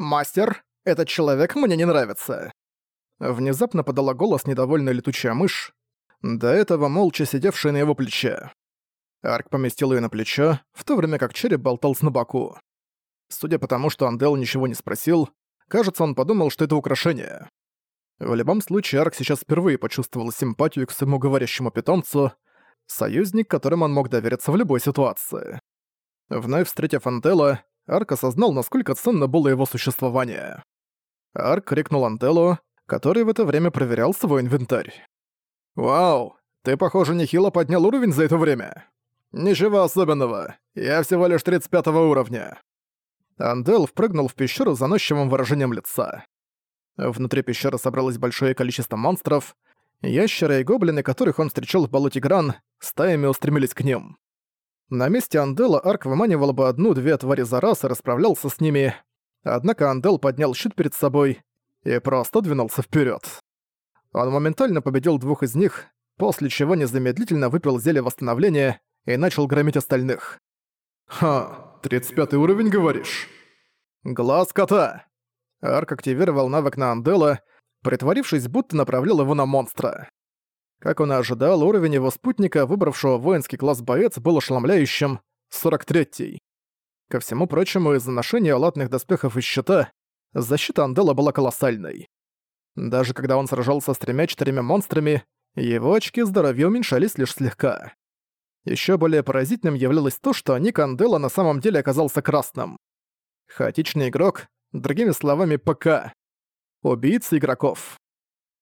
«Мастер, этот человек мне не нравится!» Внезапно подала голос недовольная летучая мышь, до этого молча сидевшая на его плече. Арк поместил ее на плечо, в то время как череп болтался на боку. Судя по тому, что Андел ничего не спросил, кажется, он подумал, что это украшение. В любом случае, Арк сейчас впервые почувствовал симпатию к своему говорящему питомцу, союзник, которым он мог довериться в любой ситуации. Вновь встретив Антелла, Арк осознал, насколько ценно было его существование. Арк крикнул Антеллу, который в это время проверял свой инвентарь. «Вау, ты, похоже, нехило поднял уровень за это время. Ничего особенного, я всего лишь 35 уровня». Андел впрыгнул в пещеру с заносчивым выражением лица. Внутри пещеры собралось большое количество монстров. Ящеры и гоблины, которых он встречал в болоте Гран, стаями устремились к ним. На месте Андела Арк выманивал бы одну-две твари за раз и расправлялся с ними, однако Андел поднял щит перед собой и просто двинулся вперед. Он моментально победил двух из них, после чего незамедлительно выпил зелье восстановления и начал громить остальных. «Ха, 35 уровень, говоришь?» «Глаз кота!» Арк активировал навык на Андела, притворившись, будто направлял его на монстра. Как он и ожидал, уровень его спутника, выбравшего воинский класс боец, был ошеломляющим — 43-й. Ко всему прочему, из-за ношения латных доспехов и щита, защита Андела была колоссальной. Даже когда он сражался с тремя-четырьмя монстрами, его очки здоровья уменьшались лишь слегка. Еще более поразительным являлось то, что ник Андела на самом деле оказался красным. Хаотичный игрок, другими словами, ПК. Убийца игроков.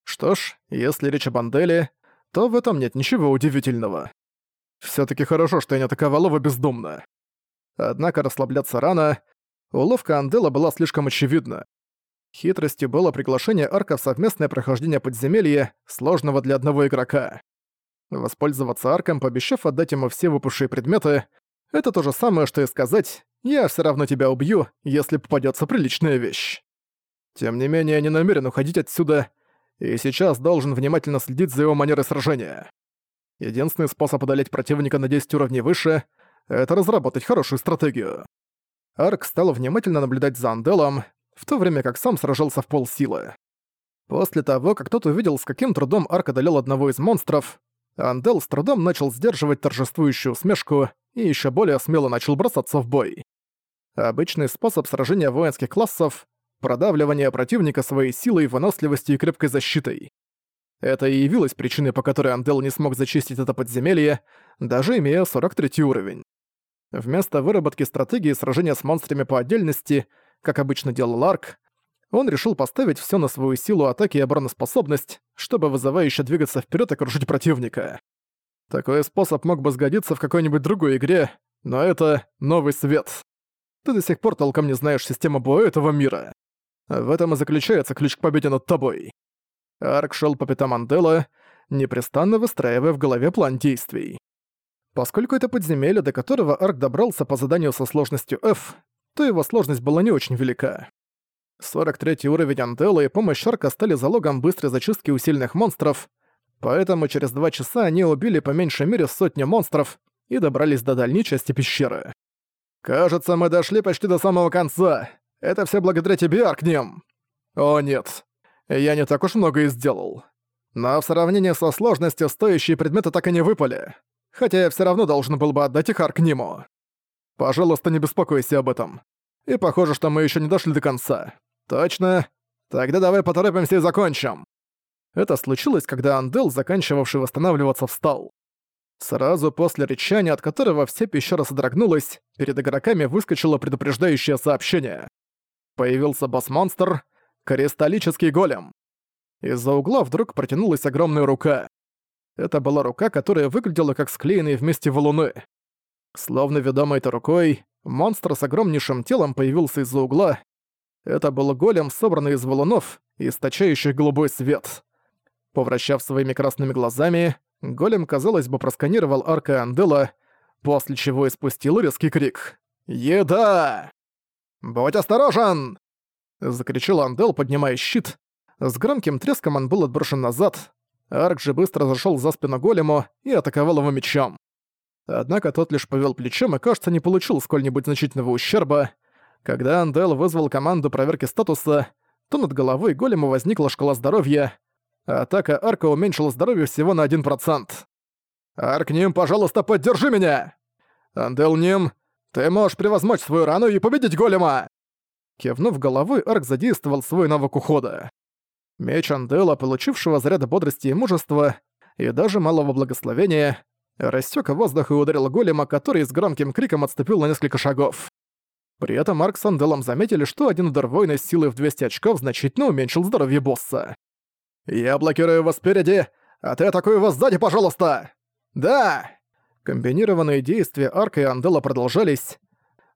Что ж, если речь об Анделе, то в этом нет ничего удивительного. все таки хорошо, что я не атаковал его бездумно. Однако расслабляться рано, уловка Андела была слишком очевидна. Хитростью было приглашение арка в совместное прохождение подземелья, сложного для одного игрока. Воспользоваться арком, пообещав отдать ему все выпавшие предметы, это то же самое, что и сказать «я все равно тебя убью, если попадется приличная вещь». Тем не менее, я не намерен уходить отсюда, и сейчас должен внимательно следить за его манерой сражения. Единственный способ одолеть противника на 10 уровней выше — это разработать хорошую стратегию. Арк стал внимательно наблюдать за Анделом, в то время как сам сражался в полсилы. После того, как тот увидел, с каким трудом Арк одолел одного из монстров, Андел с трудом начал сдерживать торжествующую усмешку и еще более смело начал бросаться в бой. Обычный способ сражения воинских классов — продавливание противника своей силой, выносливостью и крепкой защитой. Это и явилось причиной, по которой Андел не смог зачистить это подземелье, даже имея 43 уровень. Вместо выработки стратегии сражения с монстрами по отдельности — как обычно делал Арк, он решил поставить все на свою силу атаки и обороноспособность, чтобы вызывающе двигаться вперед и крушить противника. Такой способ мог бы сгодиться в какой-нибудь другой игре, но это новый свет. Ты до сих пор толком не знаешь систему боя этого мира. В этом и заключается ключ к победе над тобой. Арк шел по пятам Андела, непрестанно выстраивая в голове план действий. Поскольку это подземелье, до которого Арк добрался по заданию со сложностью F, то его сложность была не очень велика. 43 уровень Антелла и помощь Шарка стали залогом быстрой зачистки усиленных монстров, поэтому через два часа они убили по меньшей мере сотню монстров и добрались до дальней части пещеры. «Кажется, мы дошли почти до самого конца. Это все благодаря тебе, Аркнем!» «О нет, я не так уж много и сделал. Но в сравнении со сложностью стоящие предметы так и не выпали. Хотя я все равно должен был бы отдать их Аркниму. Пожалуйста, не беспокойся об этом. И похоже, что мы еще не дошли до конца. Точно. Тогда давай поторопимся и закончим. Это случилось, когда Андел, заканчивавший восстанавливаться, встал. Сразу после речания, от которого вся пещера содрогнулась, перед игроками выскочило предупреждающее сообщение. Появился босс-монстр — Кристаллический голем. Из-за угла вдруг протянулась огромная рука. Это была рука, которая выглядела как склеенные вместе валуны. Словно ведомый этой рукой, монстр с огромнейшим телом появился из-за угла. Это был голем, собранный из валунов, источающих голубой свет. Повращав своими красными глазами, голем, казалось бы, просканировал арка Андела, после чего испустил резкий крик. «Еда!» «Будь осторожен!» Закричал Андел, поднимая щит. С громким треском он был отброшен назад. Арк же быстро зашел за спину голему и атаковал его мечом. Однако тот лишь повел плечом и, кажется, не получил сколь-нибудь значительного ущерба. Когда Андел вызвал команду проверки статуса, то над головой голема возникла шкала здоровья, атака арка уменьшила здоровье всего на 1%. «Арк Ним, пожалуйста, поддержи меня!» «Андел Ним, ты можешь превозмочь свою рану и победить голема!» Кивнув головой, Арк задействовал свой навык ухода. Меч Андела, получившего заряда бодрости и мужества, и даже малого благословения, рассек воздух и ударил голема, который с громким криком отступил на несколько шагов. При этом Арк с Анделом заметили, что один удар воина с силой в 200 очков значительно уменьшил здоровье босса. «Я блокирую его спереди, а ты атакуй его сзади, пожалуйста!» «Да!» Комбинированные действия Арка и Андела продолжались.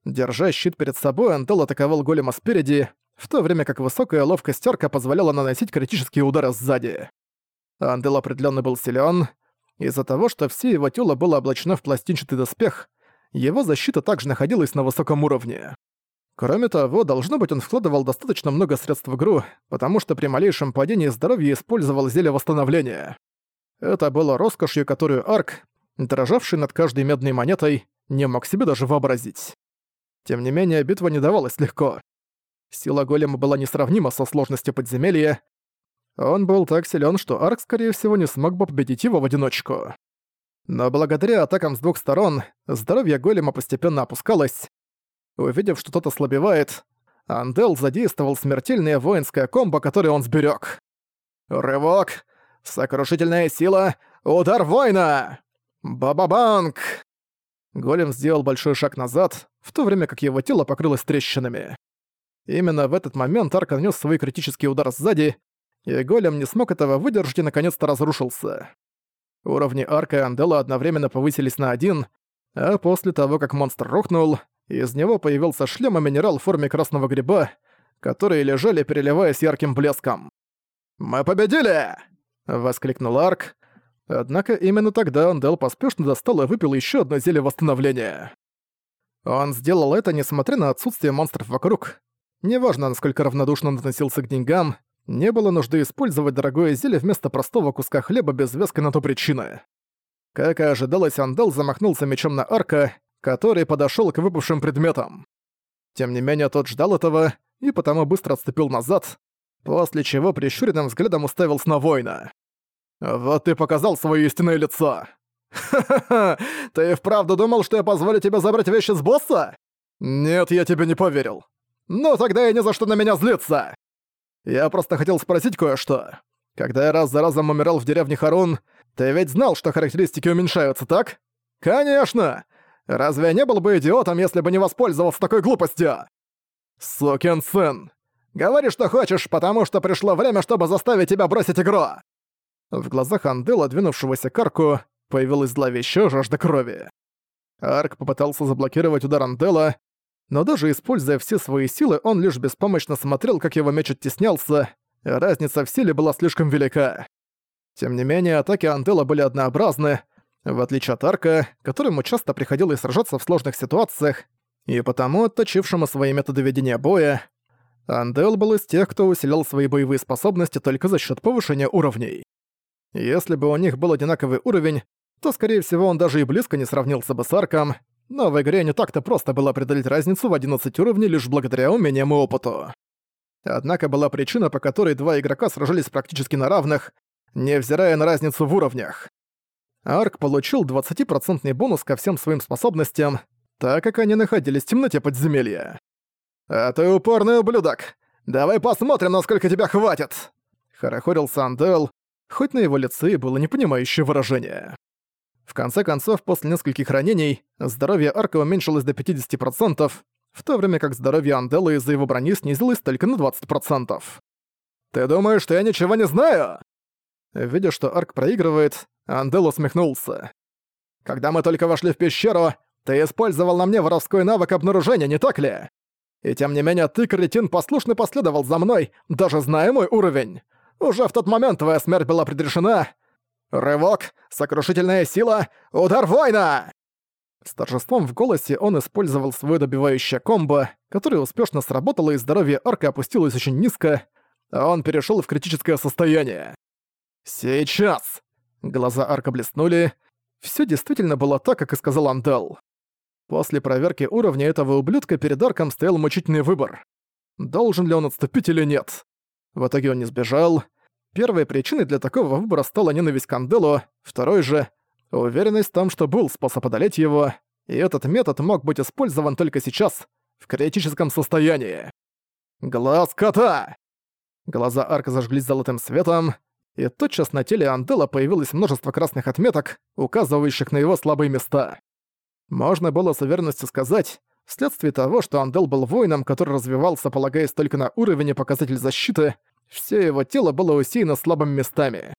Держа щит перед собой, Андел атаковал голема спереди, в то время как высокая ловкость Арка позволяла наносить критические удары сзади. Андел определенно был силен. Из-за того, что все его тело было облачено в пластинчатый доспех, его защита также находилась на высоком уровне. Кроме того, должно быть, он вкладывал достаточно много средств в игру, потому что при малейшем падении здоровья использовал зелье восстановления. Это было роскошью, которую Арк, дрожавший над каждой медной монетой, не мог себе даже вообразить. Тем не менее, битва не давалась легко. Сила голема была несравнима со сложностью подземелья. Он был так силен, что Арк, скорее всего, не смог бы победить его в одиночку. Но благодаря атакам с двух сторон, здоровье голема постепенно опускалось. Увидев, что тот ослабевает, Андел задействовал смертельное воинское комбо, которое он сберег. Рывок! Сокрушительная сила! Удар воина! Баба-банк! Голем сделал большой шаг назад, в то время как его тело покрылось трещинами. Именно в этот момент Арк нанес свой критический удар сзади, и голем не смог этого выдержать и наконец-то разрушился. Уровни Арка и Андела одновременно повысились на один, а после того, как монстр рухнул, из него появился шлем и минерал в форме красного гриба, которые лежали, переливаясь ярким блеском. «Мы победили!» — воскликнул Арк. Однако именно тогда Андел поспешно достал и выпил еще одно зелье восстановления. Он сделал это, несмотря на отсутствие монстров вокруг. Неважно, насколько равнодушно он относился к деньгам, не было нужды использовать дорогое зелье вместо простого куска хлеба без веска на ту причину. Как и ожидалось, Андел замахнулся мечом на арка, который подошёл к выпавшим предметам. Тем не менее, тот ждал этого и потому быстро отступил назад, после чего прищуренным взглядом уставился на воина. «Вот ты показал своё истинное лицо!» «Ха-ха-ха! Ты вправду думал, что я позволю тебе забрать вещи с босса?» «Нет, я тебе не поверил. Ну тогда и не за что на меня злиться!» Я просто хотел спросить кое-что. Когда я раз за разом умирал в деревне Харун, ты ведь знал, что характеристики уменьшаются, так? Конечно! Разве я не был бы идиотом, если бы не воспользовался такой глупостью? Сукин сын! Говори, что хочешь, потому что пришло время, чтобы заставить тебя бросить игру!» В глазах Андела, двинувшегося к арку, появилась зловещая жажда крови. Арк попытался заблокировать удар Андела, но даже используя все свои силы, он лишь беспомощно смотрел, как его меч оттеснялся, разница в силе была слишком велика. Тем не менее, атаки Антела были однообразны, в отличие от Арка, которому часто приходилось сражаться в сложных ситуациях, и потому отточившему свои методы ведения боя, Андел был из тех, кто усилял свои боевые способности только за счет повышения уровней. Если бы у них был одинаковый уровень, то, скорее всего, он даже и близко не сравнился бы с Арком, но в игре не так-то просто было определить разницу в 11 уровней лишь благодаря умениям и опыту. Однако была причина, по которой два игрока сражались практически на равных, невзирая на разницу в уровнях. Арк получил 20% бонус ко всем своим способностям, так как они находились в темноте подземелья. «А ты упорный ублюдок! Давай посмотрим, насколько тебя хватит!» Хорохорился Андел, хоть на его лице было непонимающее выражение. В конце концов, после нескольких ранений, здоровье Арка уменьшилось до 50%, в то время как здоровье Андела из-за его брони снизилось только на 20%. «Ты думаешь, что я ничего не знаю?» Видя, что Арк проигрывает, Андел усмехнулся. «Когда мы только вошли в пещеру, ты использовал на мне воровской навык обнаружения, не так ли? И тем не менее ты, кретин, послушно последовал за мной, даже зная мой уровень. Уже в тот момент твоя смерть была предрешена, Рывок, сокрушительная сила, удар воина! С торжеством в голосе он использовал свое добивающее комбо, которое успешно сработало и здоровье арка опустилось очень низко, а он перешел в критическое состояние. «Сейчас!» Глаза арка блеснули. Все действительно было так, как и сказал Андел. После проверки уровня этого ублюдка перед Арком стоял мучительный выбор. Должен ли он отступить или нет? В итоге он не сбежал. Первой причиной для такого выбора стала ненависть к Анделу, второй же — уверенность в том, что был способ одолеть его, и этот метод мог быть использован только сейчас, в критическом состоянии. Глаз кота! Глаза Арка зажглись золотым светом, и тотчас на теле Андела появилось множество красных отметок, указывающих на его слабые места. Можно было с уверенностью сказать, вследствие того, что Андел был воином, который развивался, полагаясь только на уровень и показатель защиты, все его тело было усеяно слабыми местами.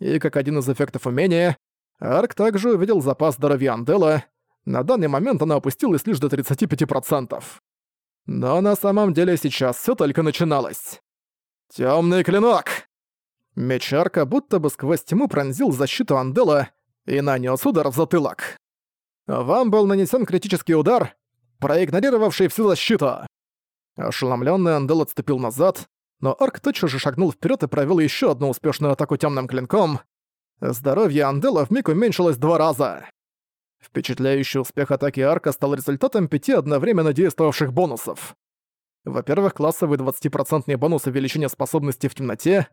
И как один из эффектов умения, Арк также увидел запас здоровья Андела. На данный момент она опустилась лишь до 35%. Но на самом деле сейчас все только начиналось. Темный клинок! Меч Арка будто бы сквозь тьму пронзил защиту Андела и нанес удар в затылок. Вам был нанесен критический удар, проигнорировавший всю защиту. Ошеломленный Андел отступил назад, но Арк тотчас же шагнул вперед и провел еще одну успешную атаку темным клинком. Здоровье Андела вмиг уменьшилось два раза. Впечатляющий успех атаки Арка стал результатом пяти одновременно действовавших бонусов. Во-первых, классовый 20% бонус увеличения способности в темноте.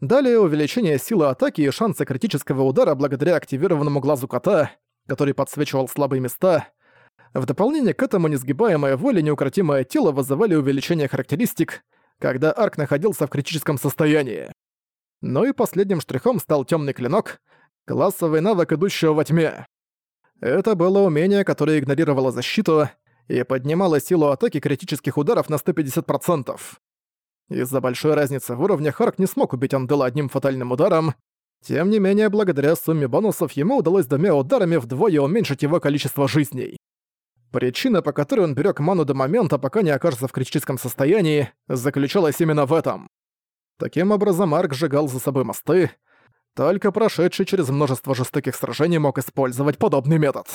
Далее увеличение силы атаки и шансы критического удара благодаря активированному глазу кота, который подсвечивал слабые места. В дополнение к этому несгибаемая воля и неукротимое тело вызывали увеличение характеристик — когда Арк находился в критическом состоянии. Ну и последним штрихом стал темный клинок, классовый навык, идущего во тьме. Это было умение, которое игнорировало защиту и поднимало силу атаки критических ударов на 150%. Из-за большой разницы в уровнях Арк не смог убить Андела одним фатальным ударом, тем не менее, благодаря сумме бонусов ему удалось двумя ударами вдвое уменьшить его количество жизней. Причина, по которой он берег ману до момента, пока не окажется в критическом состоянии, заключалась именно в этом. Таким образом, Арк сжигал за собой мосты. Только прошедший через множество жестоких сражений мог использовать подобный метод.